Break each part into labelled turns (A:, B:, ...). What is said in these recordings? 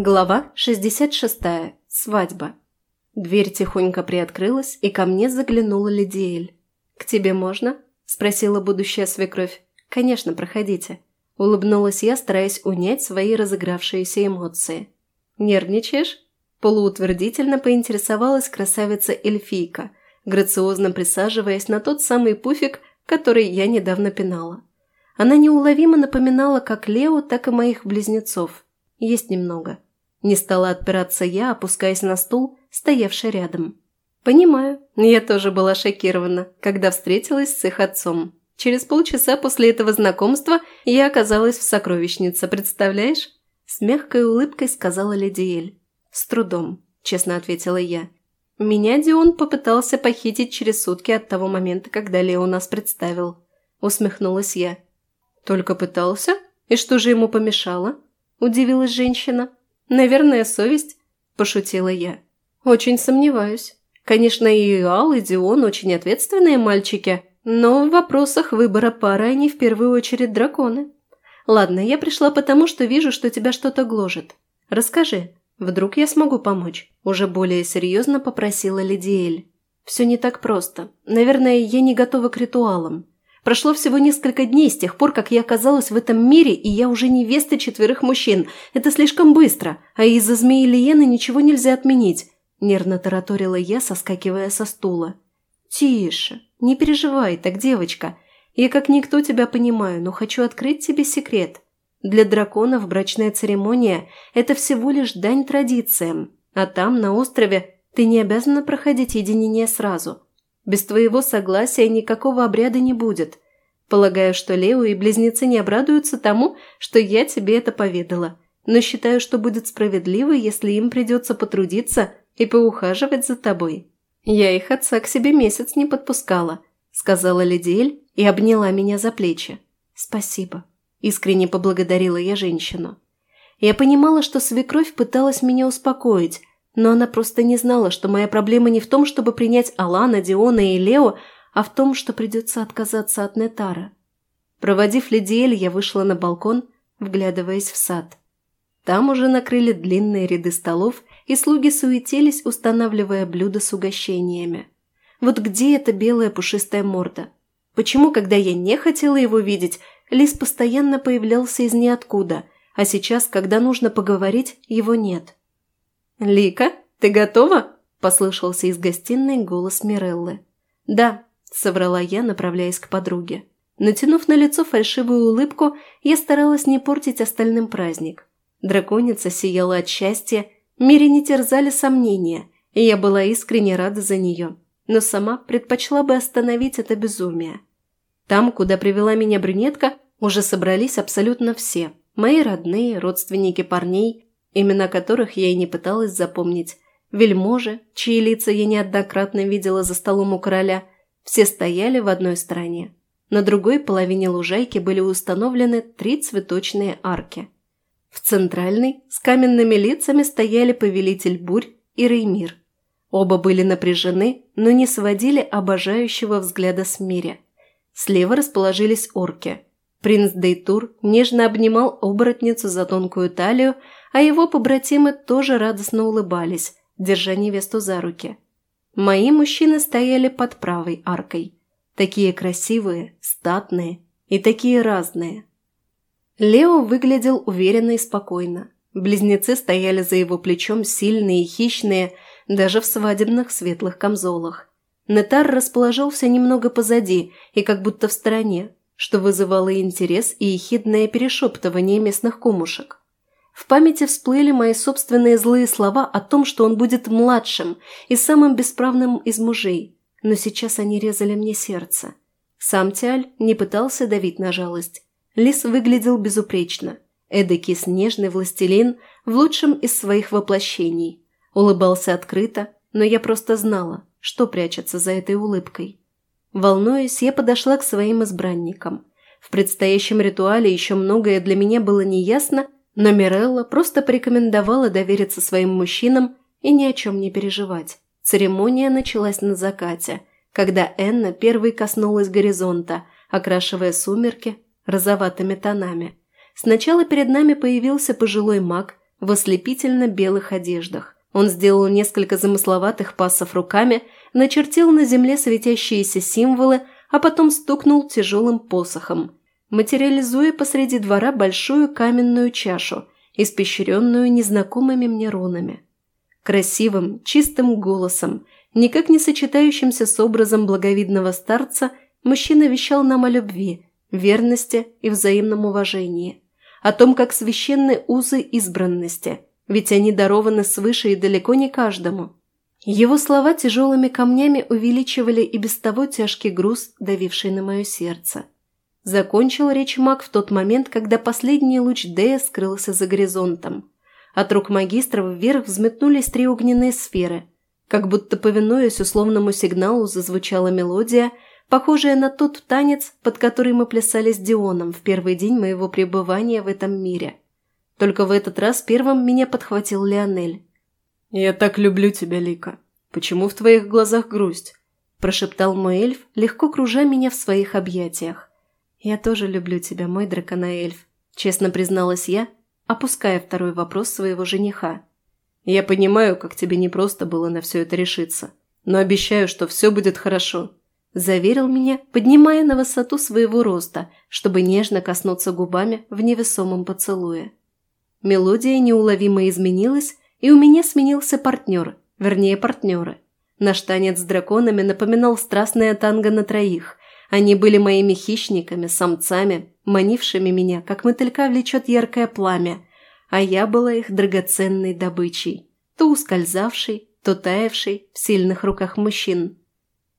A: Глава 66. Свадьба. Дверь тихонько приоткрылась, и ко мне заглянула Лидиэль. «К тебе можно?» – спросила будущая свекровь. «Конечно, проходите». Улыбнулась я, стараясь унять свои разыгравшиеся эмоции. «Нервничаешь?» Полуутвердительно поинтересовалась красавица-эльфийка, грациозно присаживаясь на тот самый пуфик, который я недавно пинала. Она неуловимо напоминала как Лео, так и моих близнецов. Есть немного. Не стала отпираться я, опускаясь на стул, стоявший рядом. «Понимаю, я тоже была шокирована, когда встретилась с их отцом. Через полчаса после этого знакомства я оказалась в сокровищнице, представляешь?» С мягкой улыбкой сказала Ледиэль. «С трудом», – честно ответила я. «Меня Дион попытался похитить через сутки от того момента, когда Лео нас представил». Усмехнулась я. «Только пытался? И что же ему помешало?» – удивилась женщина. «Наверное, совесть?» – пошутила я. «Очень сомневаюсь. Конечно, и Ал, и Дион очень ответственные мальчики, но в вопросах выбора пары они в первую очередь драконы. Ладно, я пришла потому, что вижу, что тебя что-то гложет. Расскажи, вдруг я смогу помочь?» Уже более серьезно попросила Лидиэль. «Все не так просто. Наверное, я не готова к ритуалам. Прошло всего несколько дней с тех пор, как я оказалась в этом мире, и я уже невеста четверых мужчин. Это слишком быстро, а из-за змеи Лиены ничего нельзя отменить», – нервно тараторила я, соскакивая со стула. «Тише, не переживай так, девочка. Я как никто тебя понимаю, но хочу открыть тебе секрет. Для драконов брачная церемония – это всего лишь дань традициям, а там, на острове, ты не обязана проходить единение сразу – без твоего согласия никакого обряда не будет. Полагаю, что Лео и близнецы не обрадуются тому, что я тебе это поведала, но считаю, что будет справедливо, если им придется потрудиться и поухаживать за тобой. Я их отца к себе месяц не подпускала», – сказала Лидиэль и обняла меня за плечи. «Спасибо», – искренне поблагодарила я женщину. Я понимала, что свекровь пыталась меня успокоить, но она просто не знала, что моя проблема не в том, чтобы принять Алана, Диона и Лео, а в том, что придется отказаться от Нетара. Проводив Лидиэль, я вышла на балкон, вглядываясь в сад. Там уже накрыли длинные ряды столов, и слуги суетились, устанавливая блюда с угощениями. Вот где эта белая пушистая морда? Почему, когда я не хотела его видеть, лис постоянно появлялся из ниоткуда, а сейчас, когда нужно поговорить, его нет? «Лика, ты готова?» – послышался из гостиной голос Миреллы. «Да», – соврала я, направляясь к подруге. Натянув на лицо фальшивую улыбку, я старалась не портить остальным праздник. Драконица сияла от счастья, мире не терзали сомнения, и я была искренне рада за нее, но сама предпочла бы остановить это безумие. Там, куда привела меня брюнетка, уже собрались абсолютно все – мои родные, родственники парней, имена которых я и не пыталась запомнить, вельможи, чьи лица я неоднократно видела за столом у короля, все стояли в одной стороне. На другой половине лужайки были установлены три цветочные арки. В центральной с каменными лицами стояли повелитель бурь и Реймир. Оба были напряжены, но не сводили обожающего взгляда с Мире. Слева расположились орки. Принц Дейтур нежно обнимал оборотницу за тонкую талию, а его побратимы тоже радостно улыбались, держа невесту за руки. Мои мужчины стояли под правой аркой. Такие красивые, статные и такие разные. Лео выглядел уверенно и спокойно. Близнецы стояли за его плечом сильные и хищные, даже в свадебных светлых камзолах. Нетар расположился немного позади и как будто в стороне, что вызывало интерес и ехидное перешептывание местных кумушек. В памяти всплыли мои собственные злые слова о том, что он будет младшим и самым бесправным из мужей, но сейчас они резали мне сердце. Сам Тиаль не пытался давить на жалость. Лис выглядел безупречно. Эдакий снежный властелин в лучшем из своих воплощений. Улыбался открыто, но я просто знала, что прячется за этой улыбкой. Волнуясь, я подошла к своим избранникам. В предстоящем ритуале еще многое для меня было неясно, но Мирелла просто порекомендовала довериться своим мужчинам и ни о чем не переживать. Церемония началась на закате, когда Энна первой коснулась горизонта, окрашивая сумерки розоватыми тонами. Сначала перед нами появился пожилой маг, в ослепительно белых одеждах. Он сделал несколько замысловатых пассов руками, начертил на земле светящиеся символы, а потом стукнул тяжелым посохом, материализуя посреди двора большую каменную чашу, испещренную незнакомыми мне рунами. Красивым, чистым голосом, никак не сочетающимся с образом благовидного старца, мужчина вещал нам о любви, верности и взаимном уважении, о том, как священны узы избранности, ведь они дарованы свыше и далеко не каждому. Его слова тяжелыми камнями увеличивали и без того тяжкий груз, давивший на мое сердце. Закончил речь маг в тот момент, когда последний луч Дея скрылся за горизонтом. От рук магистров вверх взметнулись три огненные сферы. Как будто повинуясь условному сигналу, зазвучала мелодия, похожая на тот танец, под который мы плясали с Дионом в первый день моего пребывания в этом мире. Только в этот раз первым меня подхватил Леонель.
B: «Я так люблю тебя, Лика. Почему в твоих глазах грусть?» – прошептал мой эльф, легко кружа меня в своих объятиях. «Я тоже люблю тебя, мой драконоэльф», – честно призналась я, опуская второй вопрос своего жениха. «Я понимаю, как тебе непросто было на все это решиться, но обещаю, что все будет хорошо», – заверил меня, поднимая на высоту своего роста, чтобы нежно коснуться губами в невесомом поцелуе. Мелодия неуловимо изменилась, и у меня сменился партнер, вернее партнеры. Наш танец с драконами напоминал страстное танго на троих, они были моими хищниками, самцами, манившими меня, как мотылька влечет яркое пламя, а я была их драгоценной добычей, то ускользавшей, то таявшей в сильных руках мужчин.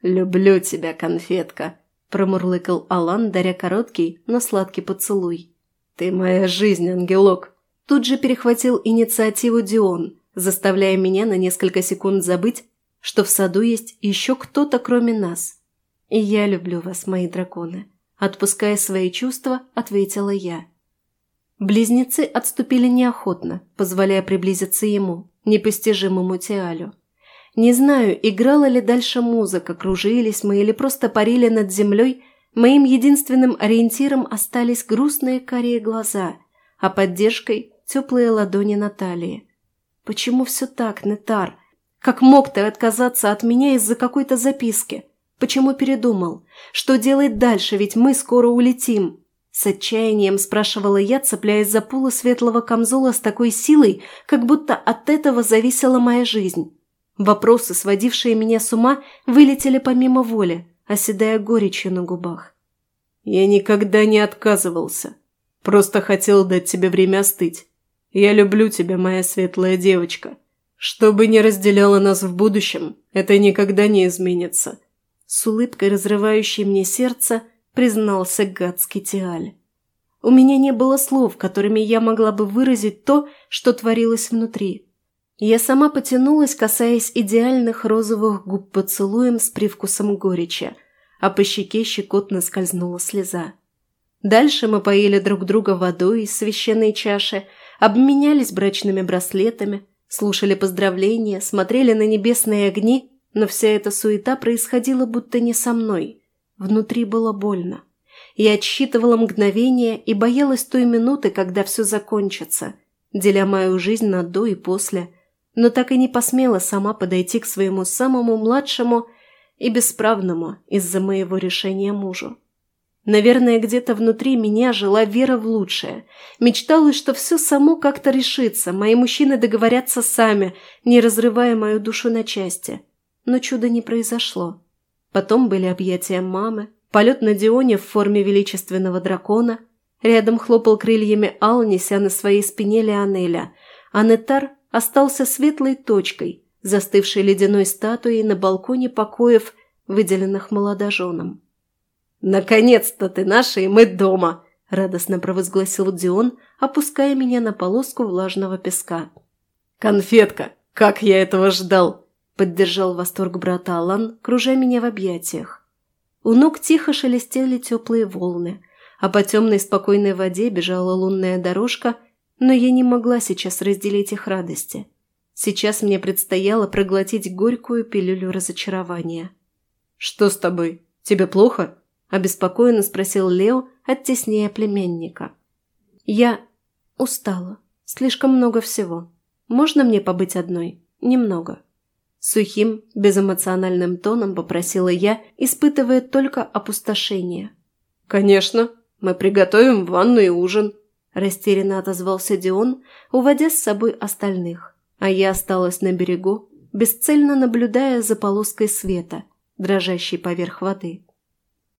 B: «Люблю тебя, конфетка», – промурлыкал Алан, даря короткий, но сладкий поцелуй. «Ты моя жизнь, ангелок!» Тут же перехватил инициативу Дион, заставляя меня на несколько секунд забыть, что в саду есть еще кто-то кроме нас. «И я люблю вас, мои драконы», – отпуская свои чувства, ответила я. Близнецы отступили неохотно, позволяя приблизиться ему, непостижимому Тиалю. Не знаю, играла ли дальше музыка, кружились мы или просто парили над землей, моим единственным ориентиром остались грустные карие глаза, а поддержкой – теплые ладони Натальи. Почему все так, Нетар? Как мог ты отказаться от меня из-за какой-то записки? Почему передумал? Что делать дальше, ведь мы скоро улетим?» С отчаянием спрашивала я, цепляясь за полу светлого камзола с такой силой, как будто от этого зависела моя жизнь. Вопросы, сводившие меня с ума, вылетели помимо воли, оседая горечью на губах. «Я никогда не отказывался. Просто хотел дать тебе время остыть. Я люблю тебя, моя светлая девочка. Что бы ни разделяло нас в будущем, это никогда не изменится. С улыбкой, разрывающей мне сердце, признался гадский Тиаль. У меня не было слов, которыми я могла бы выразить то, что творилось внутри. Я сама потянулась, касаясь идеальных розовых губ поцелуем с привкусом горечи, а по щеке щекотно скользнула слеза. Дальше мы поели друг друга водой из священной чаши, обменялись брачными браслетами, слушали поздравления, смотрели на небесные огни но вся эта суета происходила будто не со мной. Внутри было больно. Я отсчитывала мгновения и боялась той минуты, когда все закончится, деля мою жизнь на до и после, но так и не посмела сама подойти к своему самому младшему и бесправному из-за моего решения мужу. Наверное, где-то внутри меня жила вера в лучшее. Мечталось, что все само как-то решится, мои мужчины договорятся сами, не разрывая мою душу на части но чуда не произошло. Потом были объятия мамы, полет на Дионе в форме величественного дракона, рядом хлопал крыльями Ал, неся на своей спине Леонеля, а Нетар остался светлой точкой, застывшей ледяной статуей на балконе покоев, выделенных молодоженам. «Наконец-то ты наша, и мы дома!» – радостно провозгласил Дион, опуская меня на полоску влажного песка. «Конфетка! Как я этого ждал!» Поддержал восторг брата Алан, кружа меня в объятиях. У ног тихо шелестели теплые волны, а по темной спокойной воде бежала лунная дорожка, но я не могла сейчас разделить их радости. Сейчас мне предстояло проглотить горькую пилюлю разочарования. «Что с тобой? Тебе плохо?» – обеспокоенно спросил Лео, оттесняя племянника. «Я устала»,
A: Слишком много всего. Можно мне побыть одной? Немного». Сухим, безэмоциональным тоном попросила я, испытывая только опустошение.
B: «Конечно. Мы приготовим ванну и ужин», – растерянно отозвался Дион, уводя с собой остальных. А я осталась на берегу, бесцельно наблюдая за полоской света, дрожащей поверх воды.